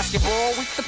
basketball. We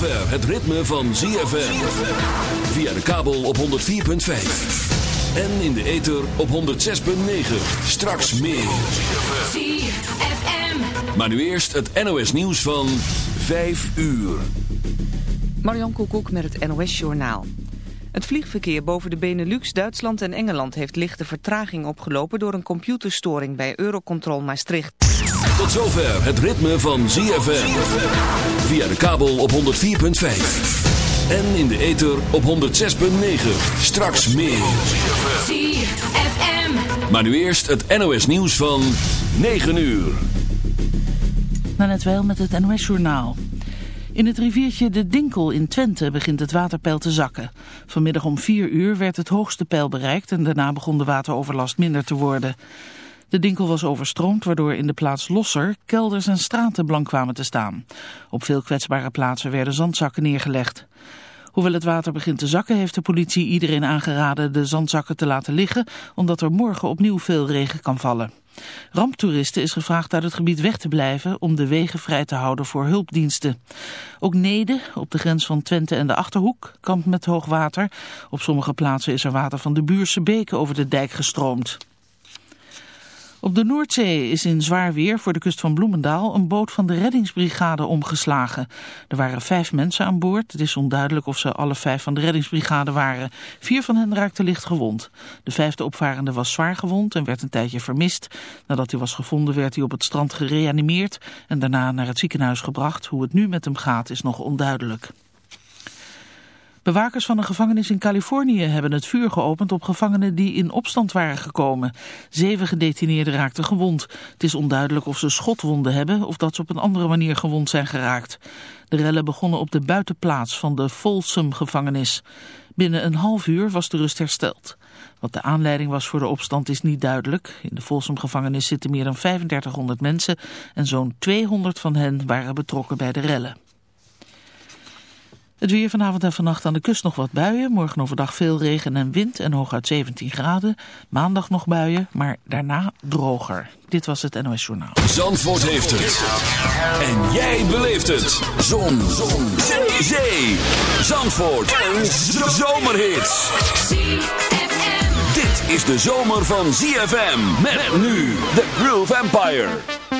zover het ritme van ZFM. Via de kabel op 104.5. En in de ether op 106.9. Straks meer. ZFM. Maar nu eerst het NOS nieuws van 5 uur. Marion Koekoek met het NOS Journaal. Het vliegverkeer boven de Benelux, Duitsland en Engeland heeft lichte vertraging opgelopen door een computerstoring bij Eurocontrol Maastricht. Tot zover het ritme van ZFM. Via de kabel op 104.5. En in de ether op 106.9. Straks meer. ZFM. Maar nu eerst het NOS nieuws van 9 uur. net wel met het NOS-journaal. In het riviertje de Dinkel in Twente begint het waterpeil te zakken. Vanmiddag om 4 uur werd het hoogste peil bereikt en daarna begon de wateroverlast minder te worden. De Dinkel was overstroomd waardoor in de plaats Losser kelders en straten blank kwamen te staan. Op veel kwetsbare plaatsen werden zandzakken neergelegd. Hoewel het water begint te zakken heeft de politie iedereen aangeraden de zandzakken te laten liggen omdat er morgen opnieuw veel regen kan vallen. Ramptoeristen is gevraagd uit het gebied weg te blijven om de wegen vrij te houden voor hulpdiensten. Ook Nede, op de grens van Twente en de Achterhoek, kampt met hoog water. Op sommige plaatsen is er water van de Buurse beken over de dijk gestroomd. Op de Noordzee is in zwaar weer voor de kust van Bloemendaal een boot van de reddingsbrigade omgeslagen. Er waren vijf mensen aan boord. Het is onduidelijk of ze alle vijf van de reddingsbrigade waren. Vier van hen raakten licht gewond. De vijfde opvarende was zwaar gewond en werd een tijdje vermist. Nadat hij was gevonden werd hij op het strand gereanimeerd en daarna naar het ziekenhuis gebracht. Hoe het nu met hem gaat is nog onduidelijk. Bewakers van een gevangenis in Californië hebben het vuur geopend op gevangenen die in opstand waren gekomen. Zeven gedetineerden raakten gewond. Het is onduidelijk of ze schotwonden hebben of dat ze op een andere manier gewond zijn geraakt. De rellen begonnen op de buitenplaats van de Folsom gevangenis. Binnen een half uur was de rust hersteld. Wat de aanleiding was voor de opstand is niet duidelijk. In de Folsom gevangenis zitten meer dan 3500 mensen en zo'n 200 van hen waren betrokken bij de rellen. Het weer vanavond en vannacht aan de kust nog wat buien. Morgen overdag veel regen en wind en hooguit 17 graden. Maandag nog buien, maar daarna droger. Dit was het NOS Journaal. Zandvoort heeft het. En jij beleeft het. Zon. Zon. Zee. Zandvoort. Een zomerhit. Dit is de zomer van ZFM. Met nu The Groove Empire.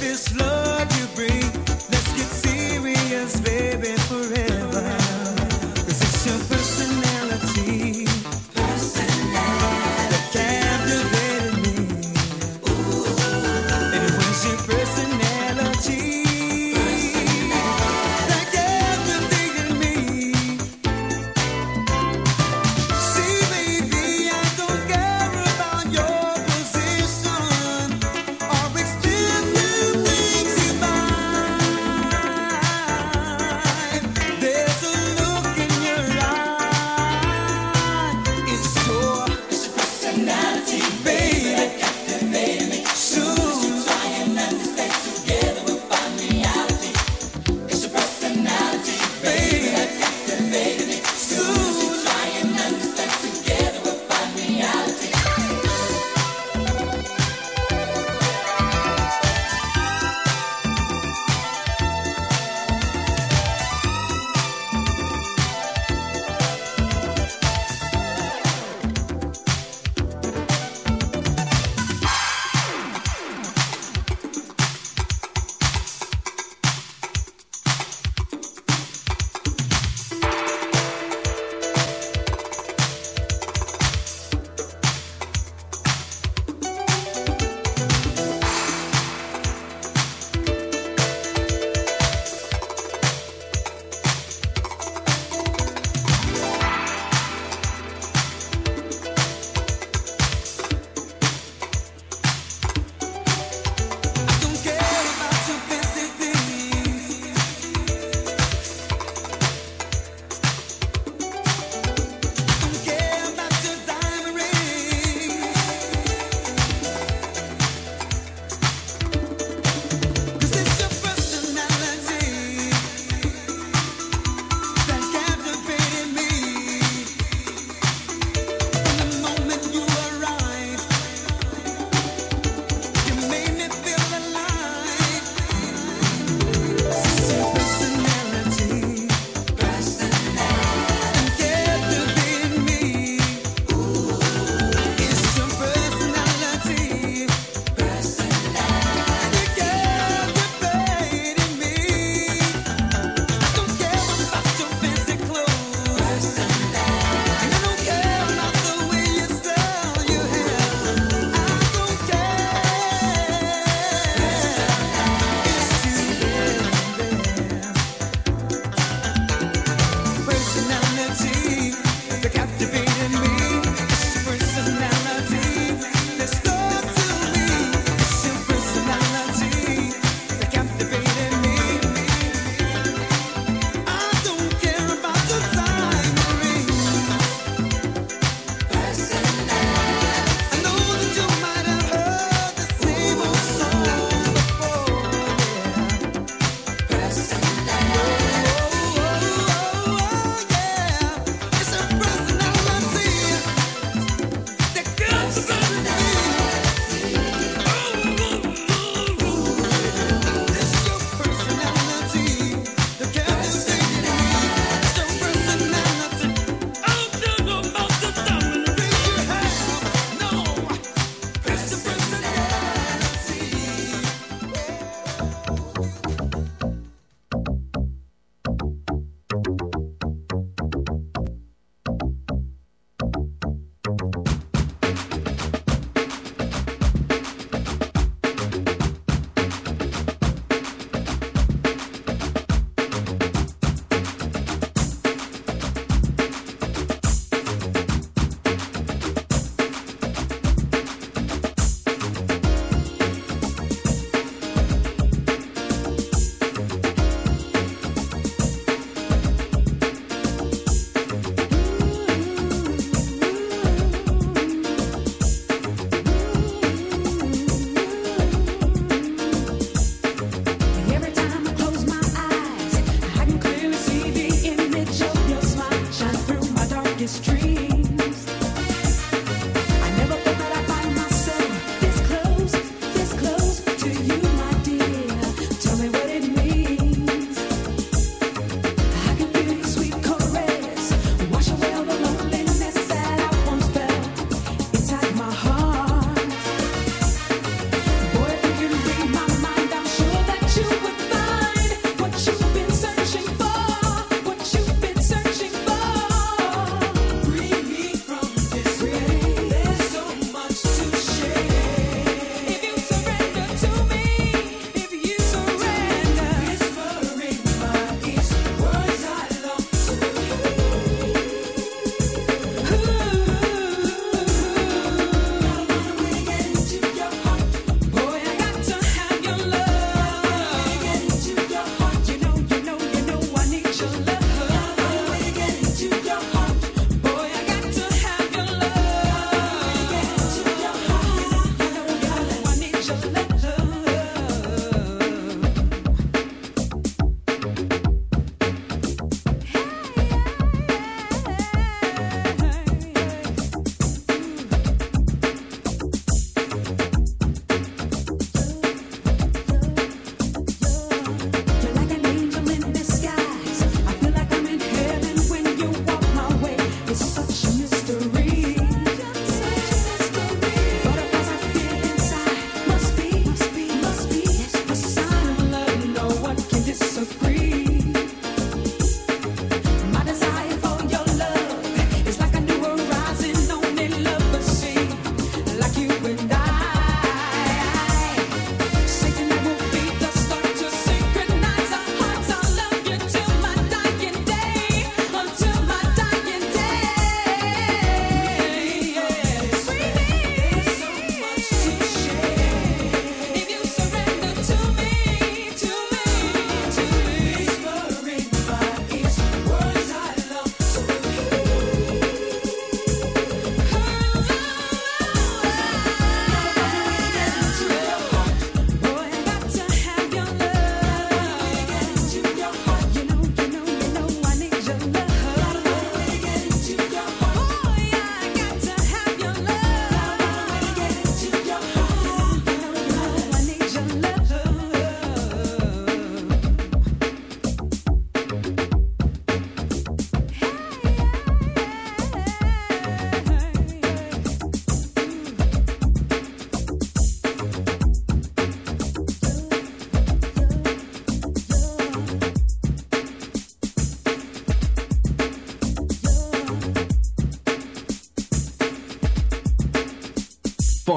this love.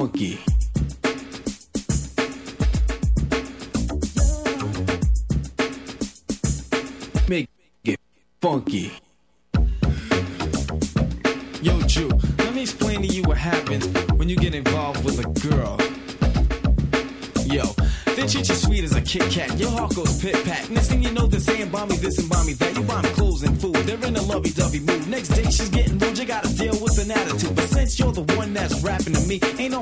Funky. Make it funky. Yo, Jew, let me explain to you what happens when you get involved with a girl. Yo, they treat you sweet as a Kit Kat. Your heart goes pit pat. Next thing you know, they're saying buy me this and buy me that. You buy me clothes and food. They're in a lovey dovey mood. Next day she's getting rude. You gotta deal with an attitude. But since you're the one that's rapping to me, ain't no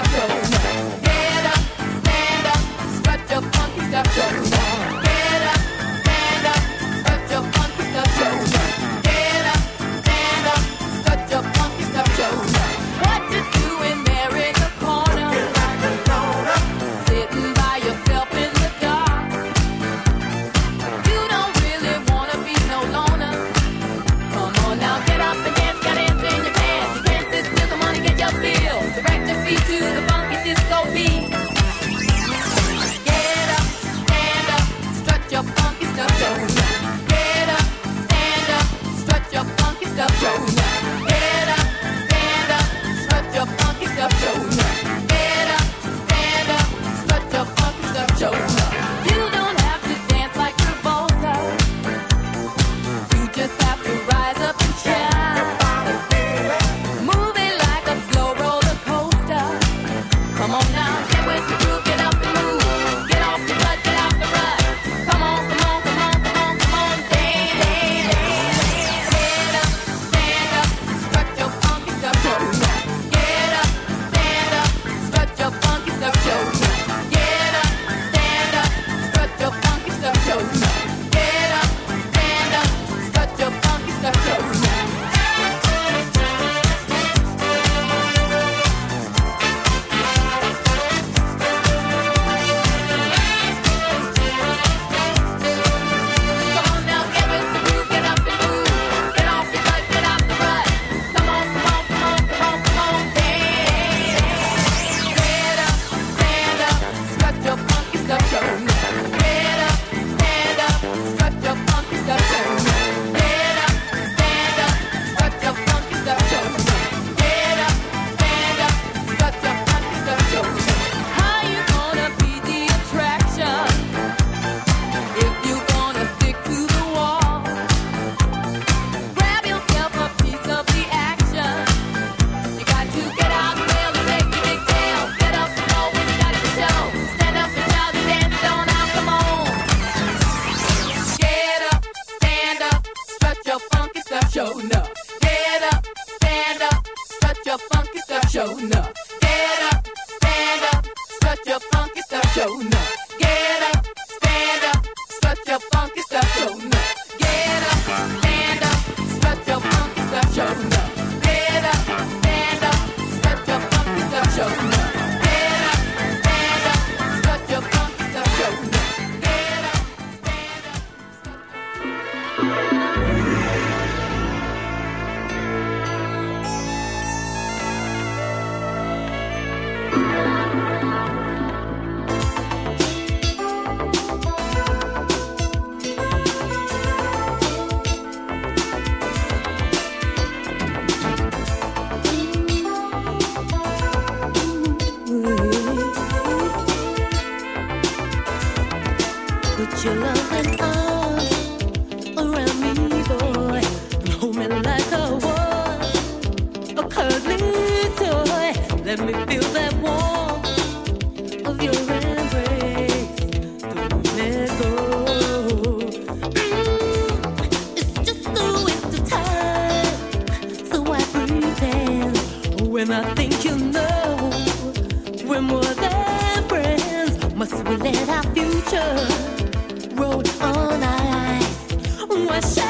I feel future, road on ice. Wash